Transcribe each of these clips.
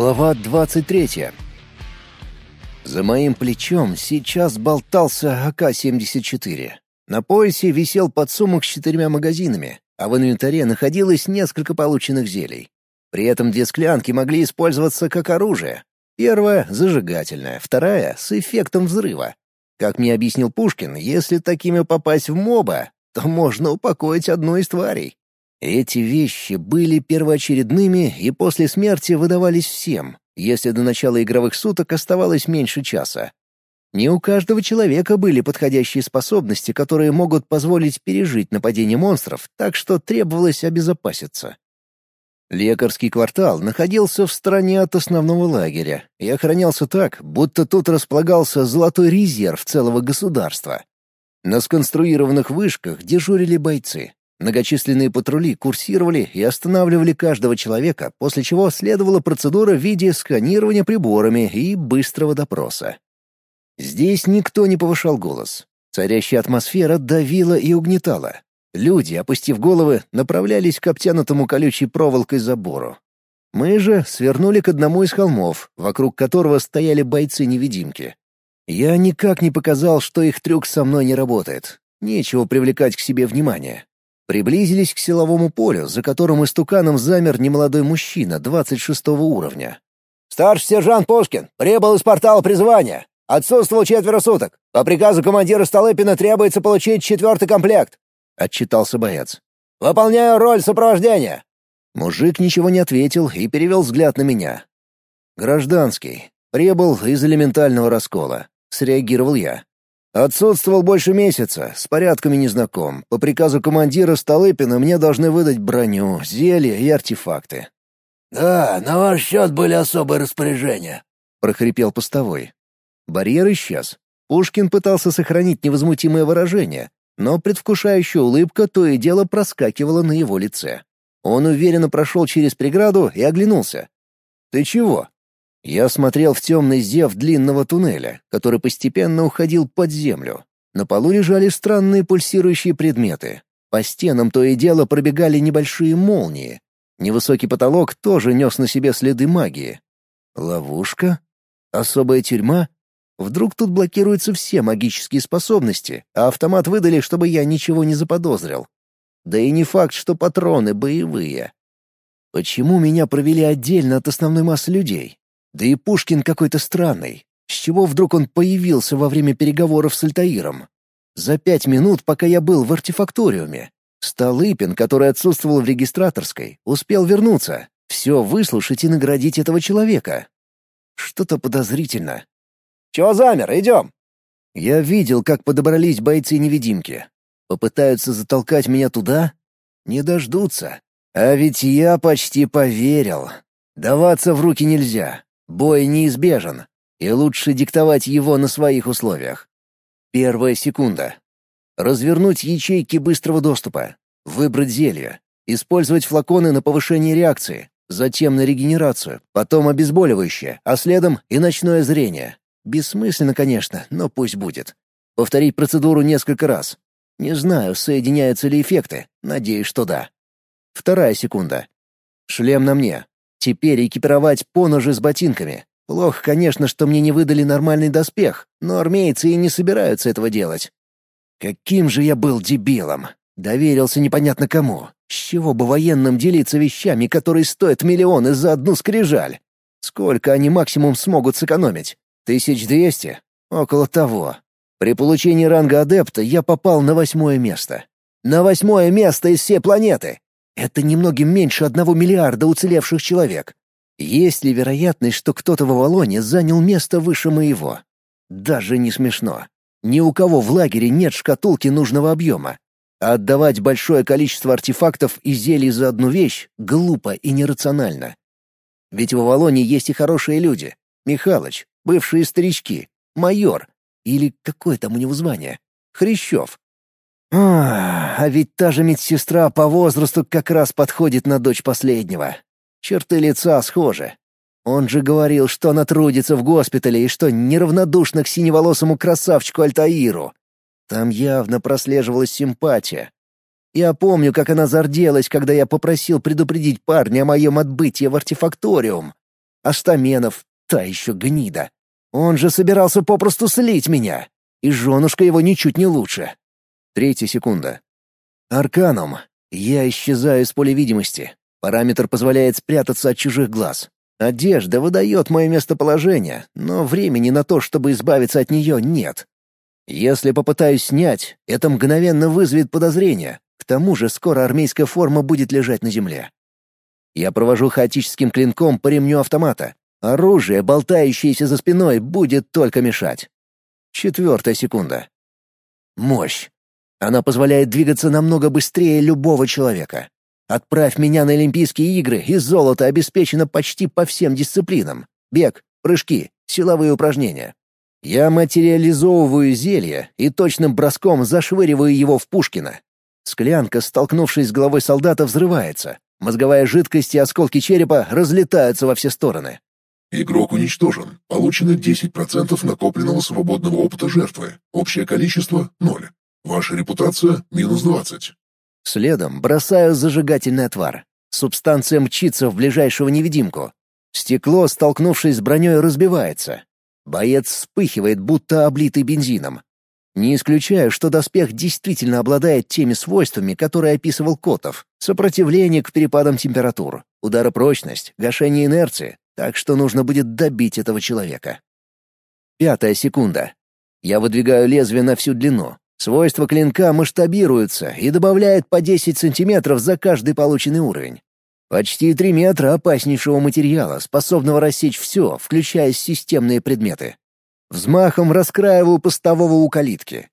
Глава 23. За моим плечом сейчас болтался АК-74. На поясе висел подсумок с четырьмя магазинами, а в инвентаре находилось несколько полученных зелий. При этом две склянки могли использоваться как оружие. Первая — зажигательная, вторая — с эффектом взрыва. Как мне объяснил Пушкин, если такими попасть в моба, то можно упокоить одну из тварей. Эти вещи были первоочередными и после смерти выдавались всем, если до начала игровых суток оставалось меньше часа. Не у каждого человека были подходящие способности, которые могут позволить пережить нападение монстров, так что требовалось обезопаситься. Лекарский квартал находился в стороне от основного лагеря и охранялся так, будто тут располагался золотой резерв целого государства. На сконструированных вышках дежурили бойцы. Многочисленные патрули курсировали и останавливали каждого человека, после чего следовала процедура в виде сканирования приборами и быстрого допроса. Здесь никто не повышал голос. Царящая атмосфера давила и угнетала. Люди, опустив головы, направлялись к обтянутому колючей проволокой забору. Мы же свернули к одному из холмов, вокруг которого стояли бойцы-невидимки. Я никак не показал, что их трюк со мной не работает. Нечего привлекать к себе внимание. Приблизились к силовому полю, за которым истуканом замер немолодой мужчина 26 уровня. «Старший сержант Пушкин прибыл из портала призывания. Отсутствовал четверо суток. По приказу командира Столыпина требуется получить четвертый комплект», — отчитался боец. «Выполняю роль сопровождения». Мужик ничего не ответил и перевел взгляд на меня. «Гражданский. Прибыл из элементального раскола», — среагировал я. Отсутствовал больше месяца, с порядками не знаком. По приказу командира Столыпина мне должны выдать броню, зелья и артефакты. «Да, на ваш счет были особые распоряжения», — прохрипел постовой. Барьер исчез. Пушкин пытался сохранить невозмутимое выражение, но предвкушающая улыбка то и дело проскакивала на его лице. Он уверенно прошел через преграду и оглянулся. «Ты чего?» Я смотрел в темный зев длинного туннеля, который постепенно уходил под землю. На полу лежали странные пульсирующие предметы. По стенам то и дело пробегали небольшие молнии. Невысокий потолок тоже нес на себе следы магии. Ловушка? Особая тюрьма? Вдруг тут блокируются все магические способности, а автомат выдали, чтобы я ничего не заподозрил. Да и не факт, что патроны боевые. Почему меня провели отдельно от основной массы людей? Да и Пушкин какой-то странный. С чего вдруг он появился во время переговоров с Альтаиром? За пять минут, пока я был в артефакториуме. Столыпин, который отсутствовал в регистраторской, успел вернуться, все выслушать и наградить этого человека. Что-то подозрительно. «Чего замер? Идем!» Я видел, как подобрались бойцы-невидимки. Попытаются затолкать меня туда? Не дождутся. А ведь я почти поверил. Даваться в руки нельзя. Бой неизбежен, и лучше диктовать его на своих условиях. Первая секунда. Развернуть ячейки быстрого доступа, выбрать зелье, использовать флаконы на повышение реакции, затем на регенерацию, потом обезболивающее, а следом и ночное зрение. Бессмысленно, конечно, но пусть будет. Повторить процедуру несколько раз. Не знаю, соединяются ли эффекты, надеюсь, что да. Вторая секунда. Шлем на мне, Теперь экипировать поножи с ботинками. Плохо, конечно, что мне не выдали нормальный доспех, но армейцы и не собираются этого делать. Каким же я был дебилом! Доверился непонятно кому. С чего бы военным делиться вещами, которые стоят миллионы за одну скрижаль? Сколько они максимум смогут сэкономить? Тысяч двести? Около того. При получении ранга адепта я попал на восьмое место. На восьмое место из всей планеты! Это немногим меньше одного миллиарда уцелевших человек. Есть ли вероятность, что кто-то в Авалоне занял место выше моего? Даже не смешно. Ни у кого в лагере нет шкатулки нужного объема. А отдавать большое количество артефактов и зелий за одну вещь глупо и нерационально. Ведь в Авалоне есть и хорошие люди. Михалыч, бывшие старички, майор, или какое там у него звание, Хрящев. А, а ведь та же медсестра по возрасту как раз подходит на дочь последнего. Черты лица схожи. Он же говорил, что она трудится в госпитале и что неравнодушна к синеволосому красавчику Альтаиру. Там явно прослеживалась симпатия. Я помню, как она зарделась, когда я попросил предупредить парня о моем отбытии в артефакториум. Астаменов, та еще гнида. Он же собирался попросту слить меня. И женушка его ничуть не лучше. Третья секунда. Арканум. Я исчезаю из поля видимости. Параметр позволяет спрятаться от чужих глаз. Одежда выдает мое местоположение, но времени на то, чтобы избавиться от нее, нет. Если попытаюсь снять, это мгновенно вызовет подозрение. К тому же скоро армейская форма будет лежать на земле. Я провожу хаотическим клинком по ремню автомата. Оружие, болтающееся за спиной, будет только мешать. Четвертая секунда. Мощь. Она позволяет двигаться намного быстрее любого человека. Отправь меня на Олимпийские игры, и золото обеспечено почти по всем дисциплинам. Бег, прыжки, силовые упражнения. Я материализовываю зелье и точным броском зашвыриваю его в Пушкина. Склянка, столкнувшись с головой солдата, взрывается. Мозговая жидкость и осколки черепа разлетаются во все стороны. Игрок уничтожен. Получено 10% накопленного свободного опыта жертвы. Общее количество — ноль. Ваша репутация — минус 20. Следом бросаю зажигательный отвар. Субстанция мчится в ближайшего невидимку. Стекло, столкнувшись с броней, разбивается. Боец вспыхивает, будто облитый бензином. Не исключаю, что доспех действительно обладает теми свойствами, которые описывал Котов. Сопротивление к перепадам температур, ударопрочность, гашение инерции, так что нужно будет добить этого человека. Пятая секунда. Я выдвигаю лезвие на всю длину, Свойства клинка масштабируются и добавляют по 10 сантиметров за каждый полученный уровень. Почти 3 метра опаснейшего материала, способного рассечь все, включая системные предметы. Взмахом раскраиваю постового у калитки.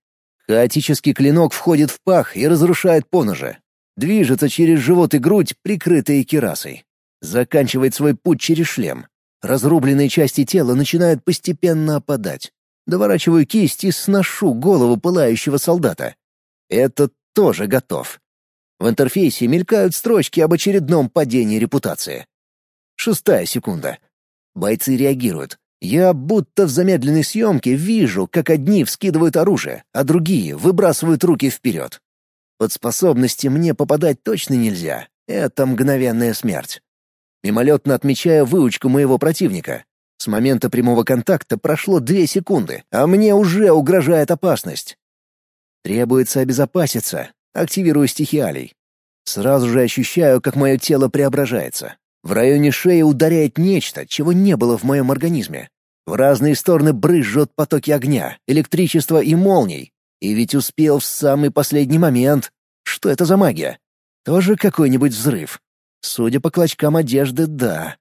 Хаотический клинок входит в пах и разрушает поножи. Движется через живот и грудь, прикрытые кирасой. Заканчивает свой путь через шлем. Разрубленные части тела начинают постепенно опадать. Доворачиваю кисть и сношу голову пылающего солдата. Этот тоже готов. В интерфейсе мелькают строчки об очередном падении репутации. Шестая секунда. Бойцы реагируют. Я будто в замедленной съемке вижу, как одни вскидывают оружие, а другие выбрасывают руки вперед. Под способности мне попадать точно нельзя. Это мгновенная смерть. Мимолетно отмечаю выучку моего противника. С момента прямого контакта прошло две секунды, а мне уже угрожает опасность. Требуется обезопаситься. Активирую стихиалий. Сразу же ощущаю, как мое тело преображается. В районе шеи ударяет нечто, чего не было в моем организме. В разные стороны брызжут потоки огня, электричества и молний. И ведь успел в самый последний момент. Что это за магия? Тоже какой-нибудь взрыв? Судя по клочкам одежды, да.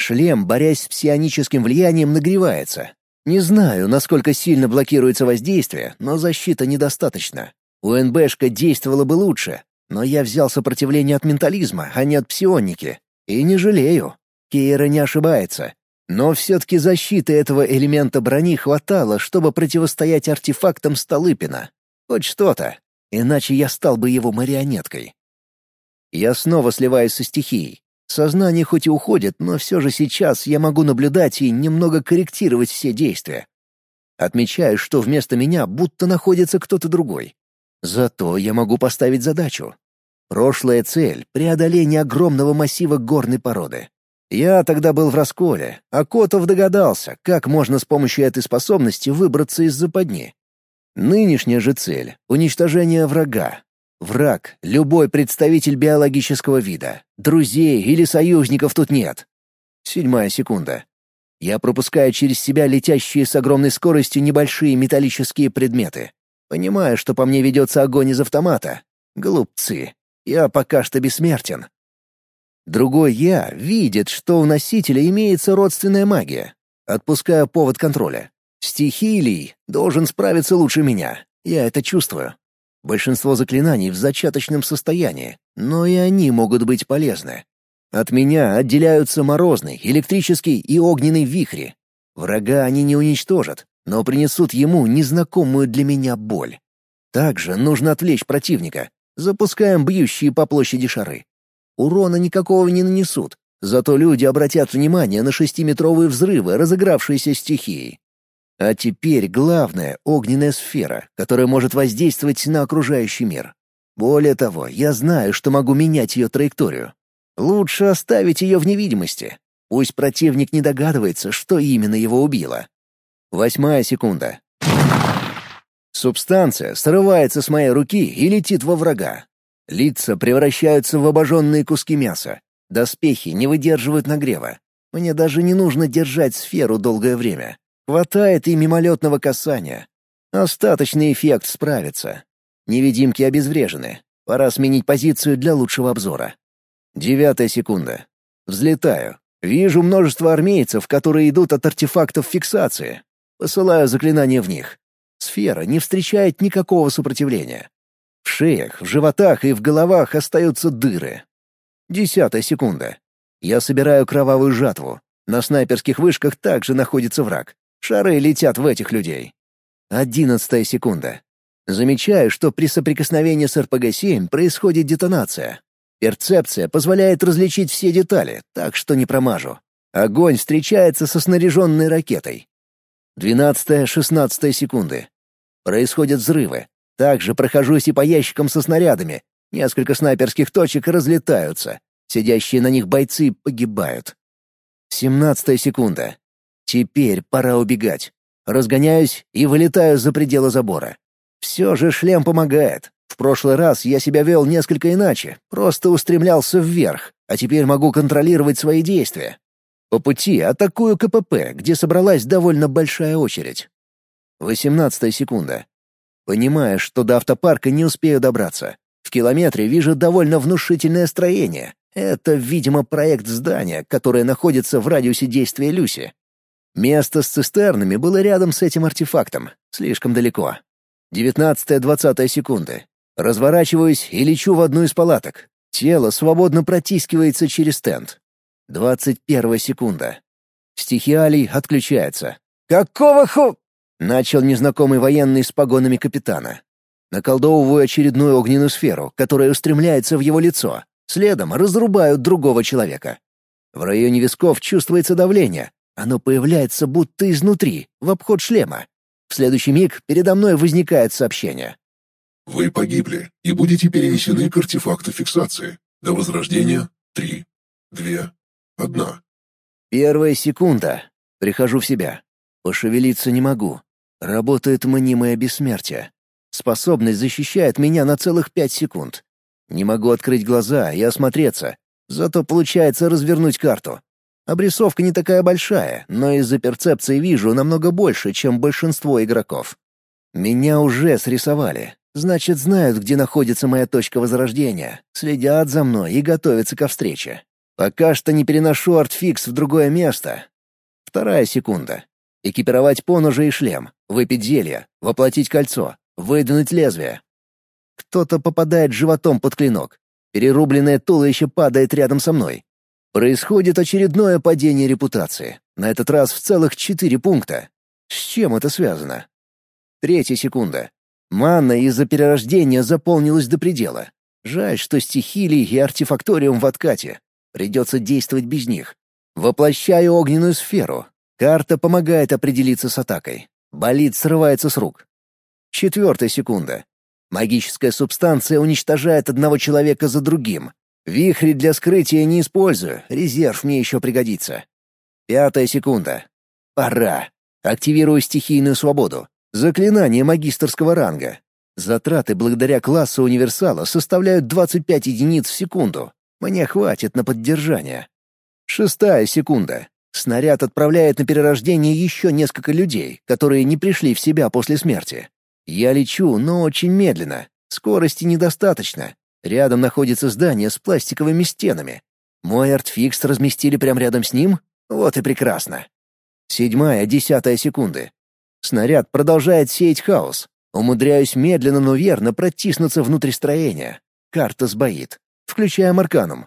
Шлем, борясь с псионическим влиянием, нагревается. Не знаю, насколько сильно блокируется воздействие, но защита недостаточно. У НБшка действовало бы лучше, но я взял сопротивление от ментализма, а не от псионики. И не жалею. Кейра не ошибается. Но все-таки защиты этого элемента брони хватало, чтобы противостоять артефактам Столыпина. Хоть что-то. Иначе я стал бы его марионеткой. Я снова сливаюсь со стихией. Сознание хоть и уходит, но все же сейчас я могу наблюдать и немного корректировать все действия. Отмечаю, что вместо меня будто находится кто-то другой. Зато я могу поставить задачу. Прошлая цель — преодоление огромного массива горной породы. Я тогда был в расколе, а Котов догадался, как можно с помощью этой способности выбраться из западни. Нынешняя же цель — уничтожение врага, Враг — любой представитель биологического вида. Друзей или союзников тут нет. Седьмая секунда. Я пропускаю через себя летящие с огромной скоростью небольшие металлические предметы. Понимаю, что по мне ведется огонь из автомата. Глупцы. Я пока что бессмертен. Другой я видит, что у носителя имеется родственная магия. Отпускаю повод контроля. Стихилий должен справиться лучше меня. Я это чувствую. Большинство заклинаний в зачаточном состоянии, но и они могут быть полезны. От меня отделяются морозный, электрический и огненный вихри. Врага они не уничтожат, но принесут ему незнакомую для меня боль. Также нужно отвлечь противника. Запускаем бьющие по площади шары. Урона никакого не нанесут, зато люди обратят внимание на шестиметровые взрывы, разыгравшиеся стихией. А теперь главное — огненная сфера, которая может воздействовать на окружающий мир. Более того, я знаю, что могу менять ее траекторию. Лучше оставить ее в невидимости. Пусть противник не догадывается, что именно его убило. Восьмая секунда. Субстанция срывается с моей руки и летит во врага. Лица превращаются в обожженные куски мяса. Доспехи не выдерживают нагрева. Мне даже не нужно держать сферу долгое время. Хватает и мимолетного касания. Остаточный эффект справится. Невидимки обезврежены. Пора сменить позицию для лучшего обзора. Девятая секунда. Взлетаю. Вижу множество армейцев, которые идут от артефактов фиксации. Посылаю заклинание в них. Сфера не встречает никакого сопротивления. В шеях, в животах и в головах остаются дыры. Десятая секунда. Я собираю кровавую жатву. На снайперских вышках также находится враг. Шары летят в этих людей. Одиннадцатая секунда. Замечаю, что при соприкосновении с РПГ-7 происходит детонация. Перцепция позволяет различить все детали, так что не промажу. Огонь встречается со снаряженной ракетой. Двенадцатая-шестнадцатая секунды. Происходят взрывы. Также прохожусь и по ящикам со снарядами. Несколько снайперских точек разлетаются. Сидящие на них бойцы погибают. Семнадцатая секунда. Теперь пора убегать. Разгоняюсь и вылетаю за пределы забора. Все же шлем помогает. В прошлый раз я себя вел несколько иначе, просто устремлялся вверх, а теперь могу контролировать свои действия. По пути атакую КПП, где собралась довольно большая очередь. Восемнадцатая секунда. Понимая, что до автопарка не успею добраться. В километре вижу довольно внушительное строение. Это, видимо, проект здания, которое находится в радиусе действия Люси. Место с цистернами было рядом с этим артефактом, слишком далеко. Девятнадцатая-двадцатая секунды. Разворачиваюсь и лечу в одну из палаток. Тело свободно протискивается через стенд. Двадцать первая секунда. Стихиалий отключается. «Какого ху...» — начал незнакомый военный с погонами капитана. Наколдовываю очередную огненную сферу, которая устремляется в его лицо. Следом разрубают другого человека. В районе висков чувствуется давление. Оно появляется будто изнутри, в обход шлема. В следующий миг передо мной возникает сообщение. Вы погибли и будете перенесены к артефакту фиксации. До возрождения — три, две, одна. Первая секунда. Прихожу в себя. Пошевелиться не могу. Работает мнимое бессмертие. Способность защищает меня на целых пять секунд. Не могу открыть глаза и осмотреться. Зато получается развернуть карту. Обрисовка не такая большая, но из-за перцепции вижу намного больше, чем большинство игроков. Меня уже срисовали. Значит, знают, где находится моя точка возрождения, следят за мной и готовятся ко встрече. Пока что не переношу артфикс в другое место. Вторая секунда. Экипировать поножи и шлем, выпить зелье, воплотить кольцо, выдвинуть лезвие. Кто-то попадает животом под клинок. Перерубленное туловище падает рядом со мной. Происходит очередное падение репутации. На этот раз в целых четыре пункта. С чем это связано? Третья секунда. Манна из-за перерождения заполнилась до предела. Жаль, что стихилий и артефакториум в откате. Придется действовать без них. Воплощаю огненную сферу. Карта помогает определиться с атакой. Болит срывается с рук. Четвертая секунда. Магическая субстанция уничтожает одного человека за другим. Вихри для скрытия не использую, резерв мне еще пригодится. Пятая секунда. Пора. Активирую стихийную свободу. Заклинание магистрского ранга. Затраты благодаря классу универсала составляют 25 единиц в секунду. Мне хватит на поддержание. Шестая секунда. Снаряд отправляет на перерождение еще несколько людей, которые не пришли в себя после смерти. Я лечу, но очень медленно. Скорости недостаточно. Рядом находится здание с пластиковыми стенами. Мой артфикс разместили прямо рядом с ним? Вот и прекрасно. Седьмая, десятая секунды. Снаряд продолжает сеять хаос. Умудряюсь медленно, но верно протиснуться внутрь строения. Карта сбоит включая Марканум.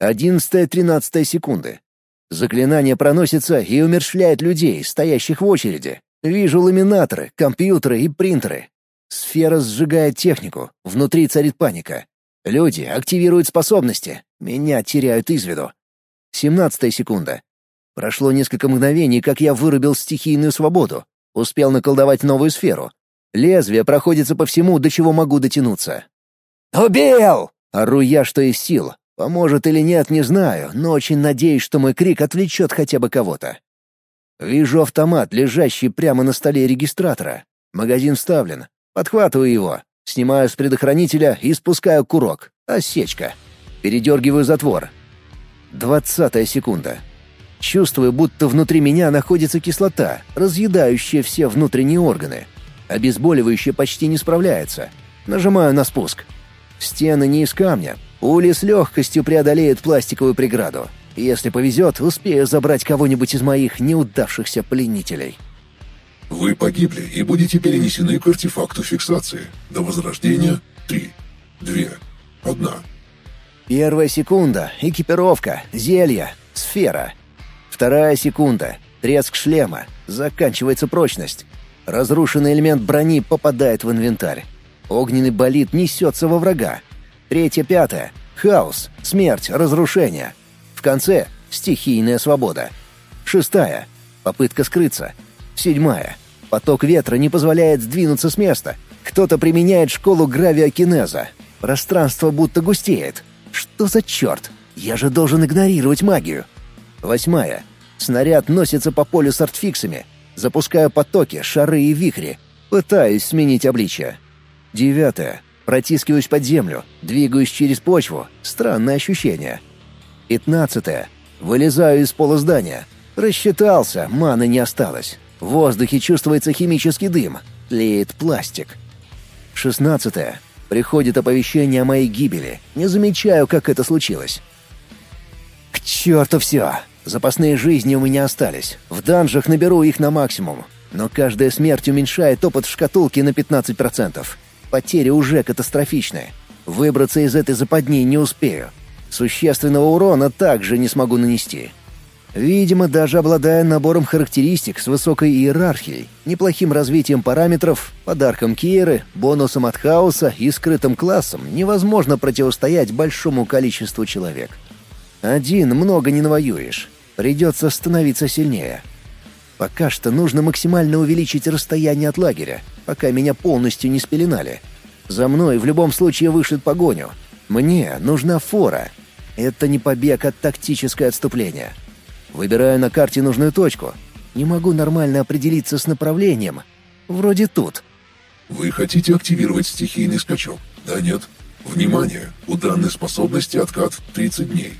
Одиннадцатая-тринадцатая секунды. Заклинание проносится и умершляет людей, стоящих в очереди. Вижу ламинаторы, компьютеры и принтеры. Сфера сжигает технику, внутри царит паника. Люди активируют способности, меня теряют из виду. Семнадцатая секунда. Прошло несколько мгновений, как я вырубил стихийную свободу. Успел наколдовать новую сферу. Лезвие проходится по всему, до чего могу дотянуться. «Убил!» Ору я, что из сил. Поможет или нет, не знаю, но очень надеюсь, что мой крик отвлечет хотя бы кого-то. Вижу автомат, лежащий прямо на столе регистратора. Магазин вставлен. Подхватываю его, снимаю с предохранителя и спускаю курок. Осечка. Передергиваю затвор. Двадцатая секунда. Чувствую, будто внутри меня находится кислота, разъедающая все внутренние органы. Обезболивающее почти не справляется. Нажимаю на спуск. Стены не из камня. Пули с легкостью преодолеют пластиковую преграду. Если повезет, успею забрать кого-нибудь из моих неудавшихся пленителей. Вы погибли и будете перенесены к артефакту фиксации. До возрождения — три, две, одна. Первая секунда — экипировка, зелье, сфера. Вторая секунда — треск шлема, заканчивается прочность. Разрушенный элемент брони попадает в инвентарь. Огненный болид несется во врага. Третья-пятая — хаос, смерть, разрушение. В конце — стихийная свобода. Шестая — попытка скрыться. Седьмая — поток ветра не позволяет сдвинуться с места. Кто-то применяет школу гравиокинеза. Пространство будто густеет. Что за черт? Я же должен игнорировать магию. Восьмая. Снаряд носится по полю с артфиксами. Запускаю потоки, шары и вихри. Пытаюсь сменить обличие. Девятое. Протискиваюсь под землю, двигаюсь через почву. Странное ощущение. Пятнадцатое. Вылезаю из пола здания. Рассчитался, маны не осталось. В воздухе чувствуется химический дым. Тлеет пластик. Шестнадцатое. Приходит оповещение о моей гибели. Не замечаю, как это случилось. К черту все! Запасные жизни у меня остались. В данжах наберу их на максимум. Но каждая смерть уменьшает опыт в шкатулке на 15%. Потери уже катастрофичные. Выбраться из этой западни не успею. Существенного урона также не смогу нанести. Видимо, даже обладая набором характеристик с высокой иерархией, неплохим развитием параметров, подарком Киеры, бонусом от хаоса и скрытым классом, невозможно противостоять большому количеству человек. Один много не навоюешь. Придется становиться сильнее. Пока что нужно максимально увеличить расстояние от лагеря, пока меня полностью не спеленали. За мной в любом случае вышлют погоню. Мне нужна фора. Это не побег, а тактическое отступление. Выбираю на карте нужную точку. Не могу нормально определиться с направлением. Вроде тут. Вы хотите активировать стихийный скачок? Да, нет? Внимание! У данной способности откат 30 дней.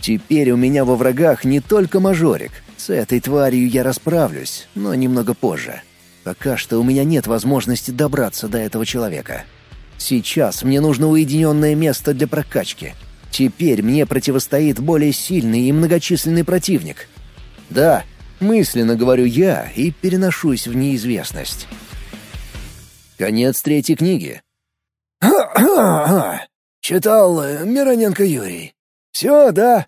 Теперь у меня во врагах не только мажорик. С этой тварью я расправлюсь, но немного позже. Пока что у меня нет возможности добраться до этого человека. Сейчас мне нужно уединенное место для прокачки — Теперь мне противостоит более сильный и многочисленный противник. Да, мысленно говорю я и переношусь в неизвестность. Конец третьей книги. Читал э, Мироненко Юрий. Все, да?